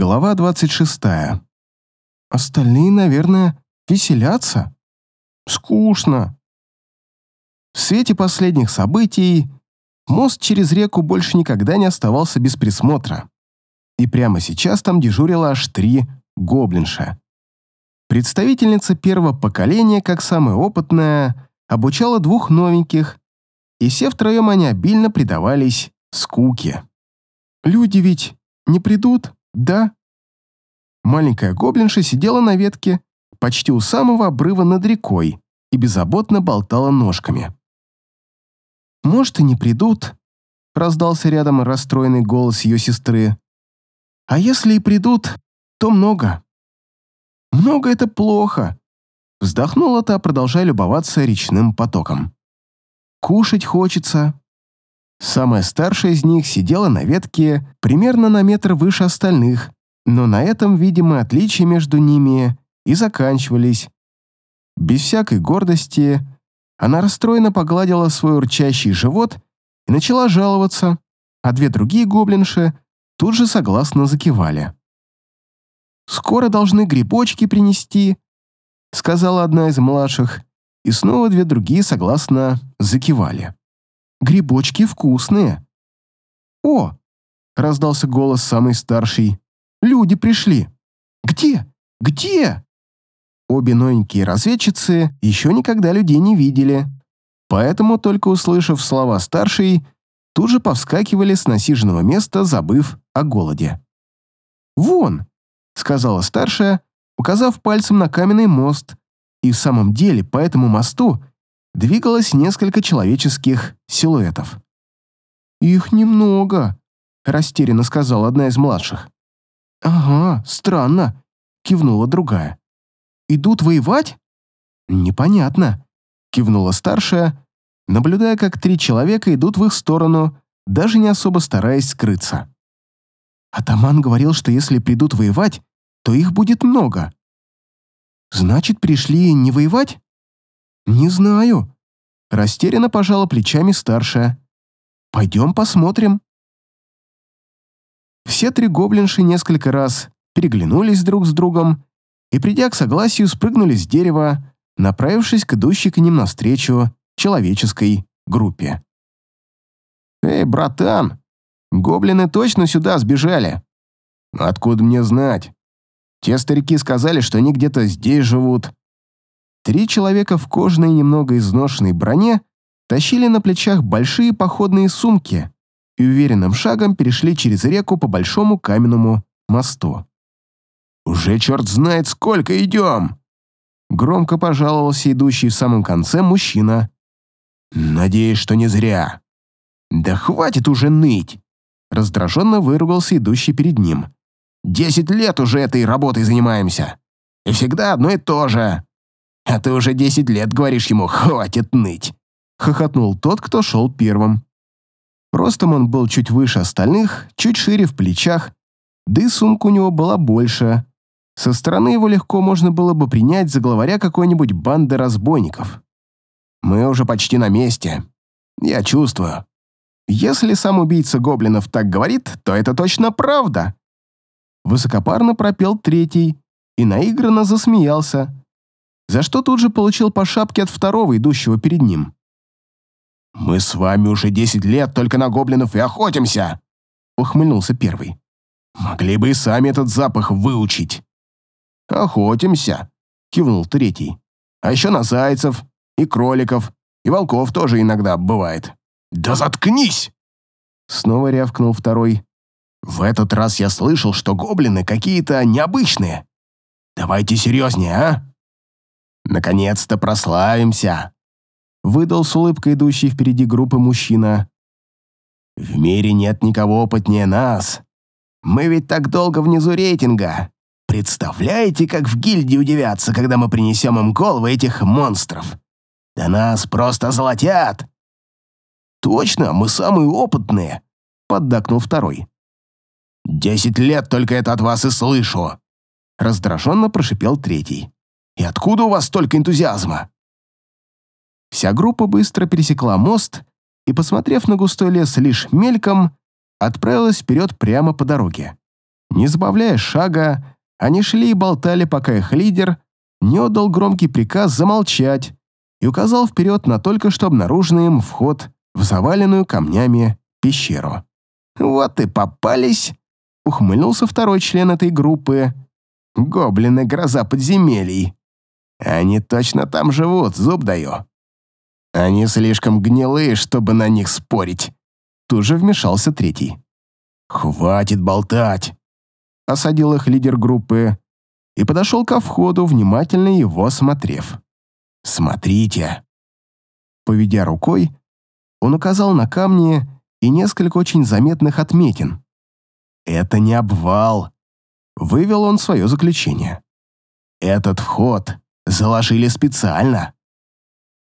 Глава 26. Остальные, наверное, веселятся. Скучно. В свете последних событий мост через реку больше никогда не оставался без присмотра. И прямо сейчас там дежурило аж три гоблинша. Представительница первого поколения, как самая опытная, обучала двух новеньких, и все втроем они обильно предавались скуке. «Люди ведь не придут?» «Да». Маленькая гоблинша сидела на ветке почти у самого обрыва над рекой и беззаботно болтала ножками. «Может, и не придут», — раздался рядом расстроенный голос ее сестры. «А если и придут, то много». «Много — это плохо», — вздохнула та, продолжая любоваться речным потоком. «Кушать хочется, Самая старшая из них сидела на ветке примерно на метр выше остальных, но на этом, видимо, отличия между ними и заканчивались. Без всякой гордости она расстроенно погладила свой урчащий живот и начала жаловаться, а две другие гоблинши тут же согласно закивали. «Скоро должны грибочки принести», — сказала одна из младших, и снова две другие согласно закивали. Грибочки вкусные». «О!» — раздался голос самый старший. «Люди пришли!» «Где? Где?» Обе новенькие разведчицы еще никогда людей не видели, поэтому, только услышав слова старшей, тут же повскакивали с насиженного места, забыв о голоде. «Вон!» — сказала старшая, указав пальцем на каменный мост, и в самом деле по этому мосту двигалось несколько человеческих силуэтов. «Их немного», — растерянно сказала одна из младших. «Ага, странно», — кивнула другая. «Идут воевать?» «Непонятно», — кивнула старшая, наблюдая, как три человека идут в их сторону, даже не особо стараясь скрыться. Атаман говорил, что если придут воевать, то их будет много. Значит, пришли не воевать? «Не знаю». Растерянно пожала плечами старшая. «Пойдем посмотрим». Все три гоблинши несколько раз переглянулись друг с другом и, придя к согласию, спрыгнули с дерева, направившись к идущей к ним навстречу человеческой группе. «Эй, братан, гоблины точно сюда сбежали?» «Откуда мне знать? Те старики сказали, что они где-то здесь живут. Три человека в кожаной немного изношенной броне тащили на плечах большие походные сумки и уверенным шагом перешли через реку по большому каменному мосту. «Уже черт знает, сколько идем!» Громко пожаловался идущий в самом конце мужчина. «Надеюсь, что не зря». «Да хватит уже ныть!» Раздраженно выругался идущий перед ним. «Десять лет уже этой работой занимаемся. И всегда одно и то же. А ты уже десять лет говоришь ему «хватит ныть», — хохотнул тот, кто шел первым. Ростом он был чуть выше остальных, чуть шире в плечах, да и сумка у него была больше. Со стороны его легко можно было бы принять за главаря какой-нибудь банды разбойников. Мы уже почти на месте. Я чувствую. Если сам убийца гоблинов так говорит, то это точно правда. Высокопарно пропел третий и наигранно засмеялся, за что тут же получил по шапке от второго, идущего перед ним. «Мы с вами уже десять лет только на гоблинов и охотимся!» — ухмыльнулся первый. «Могли бы и сами этот запах выучить». «Охотимся», — кивнул третий. «А еще на зайцев, и кроликов, и волков тоже иногда бывает». «Да заткнись!» Снова рявкнул второй. «В этот раз я слышал, что гоблины какие-то необычные. Давайте серьезнее, а?» Наконец-то прославимся!» Выдал с улыбкой идущий впереди группы мужчина. «В мире нет никого опытнее нас. Мы ведь так долго внизу рейтинга. Представляете, как в гильдии удивятся, когда мы принесем им головы этих монстров? Да нас просто золотят!» «Точно, мы самые опытные!» — поддакнул второй. «Десять лет только это от вас и слышу!» Раздраженно прошипел третий. И откуда у вас столько энтузиазма?» Вся группа быстро пересекла мост и, посмотрев на густой лес лишь мельком, отправилась вперед прямо по дороге. Не сбавляя шага, они шли и болтали, пока их лидер не отдал громкий приказ замолчать и указал вперед на только что обнаруженный им вход в заваленную камнями пещеру. «Вот и попались!» — ухмыльнулся второй член этой группы. «Гоблины гроза подземелий. Они точно там живут, зуб даю. Они слишком гнилые, чтобы на них спорить». Тут же вмешался третий. «Хватит болтать!» — осадил их лидер группы и подошел ко входу, внимательно его осмотрев. «Смотрите!» Поведя рукой, он указал на камни и несколько очень заметных отметин. «Это не обвал», — вывел он свое заключение. «Этот вход заложили специально.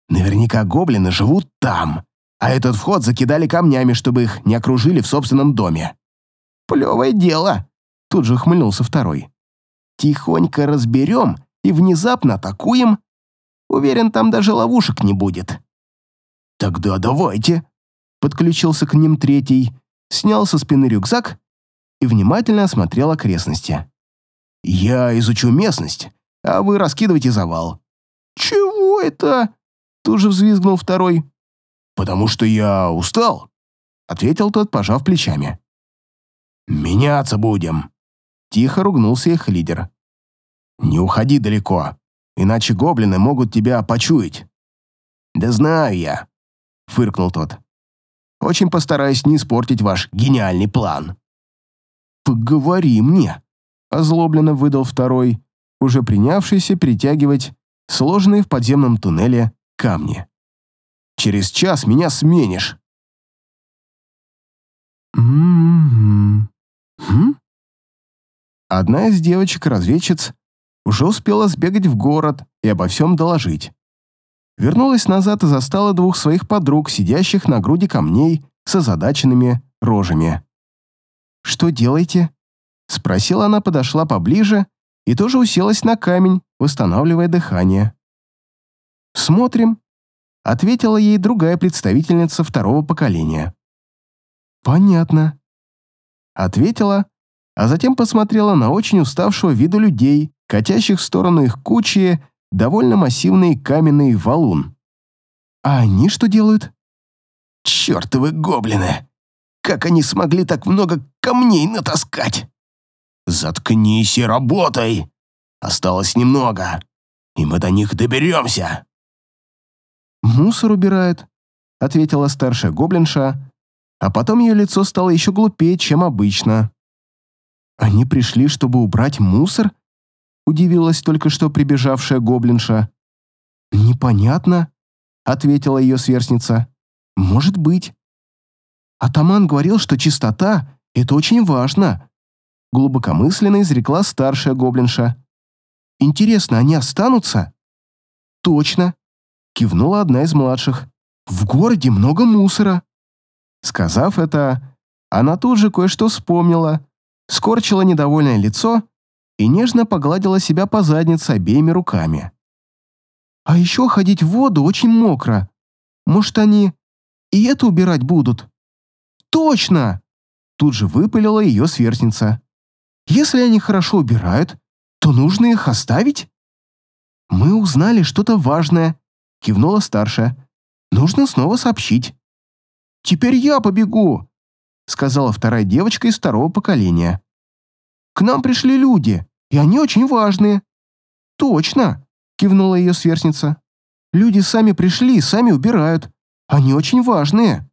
Наверняка гоблины живут там, а этот вход закидали камнями, чтобы их не окружили в собственном доме». «Плевое дело», — тут же хмыльнулся второй. «Тихонько разберем и внезапно атакуем. Уверен, там даже ловушек не будет». «Тогда давайте», — подключился к ним третий, снял со спины рюкзак и внимательно осмотрел окрестности. «Я изучу местность, а вы раскидывайте завал». «Чего это?» — тут же взвизгнул второй. «Потому что я устал», — ответил тот, пожав плечами. «Меняться будем», — тихо ругнулся их лидер. «Не уходи далеко, иначе гоблины могут тебя почуять». «Да знаю я», фыркнул тот. «Очень постараюсь не испортить ваш гениальный план». «Поговори мне», — озлобленно выдал второй, уже принявшийся перетягивать сложенные в подземном туннеле камни. «Через час меня сменишь». «М-м-м. Хм?» Одна из девочек-разведчиц уже успела сбегать в город и обо всем доложить вернулась назад и застала двух своих подруг, сидящих на груди камней с озадаченными рожами. «Что делаете?» — спросила она, подошла поближе и тоже уселась на камень, восстанавливая дыхание. «Смотрим», — ответила ей другая представительница второго поколения. «Понятно», — ответила, а затем посмотрела на очень уставшего виду людей, катящих в сторону их кучи довольно массивный каменный валун. А они что делают? Чёртовы гоблины! Как они смогли так много камней натаскать? Заткнись и работай! Осталось немного, и мы до них доберемся. Мусор убирают, ответила старшая гоблинша, а потом ее лицо стало еще глупее, чем обычно. Они пришли, чтобы убрать мусор удивилась только что прибежавшая гоблинша. «Непонятно», — ответила ее сверстница. «Может быть». Атаман говорил, что чистота — это очень важно, глубокомысленно изрекла старшая гоблинша. «Интересно, они останутся?» «Точно», — кивнула одна из младших. «В городе много мусора». Сказав это, она тут же кое-что вспомнила, скорчила недовольное лицо и нежно погладила себя по заднице обеими руками. «А еще ходить в воду очень мокро. Может, они и это убирать будут?» «Точно!» Тут же выпалила ее сверстница. «Если они хорошо убирают, то нужно их оставить?» «Мы узнали что-то важное», — кивнула старшая. «Нужно снова сообщить». «Теперь я побегу», — сказала вторая девочка из второго поколения. «К нам пришли люди и они очень важные». «Точно», — кивнула ее сверстница. «Люди сами пришли и сами убирают. Они очень важные».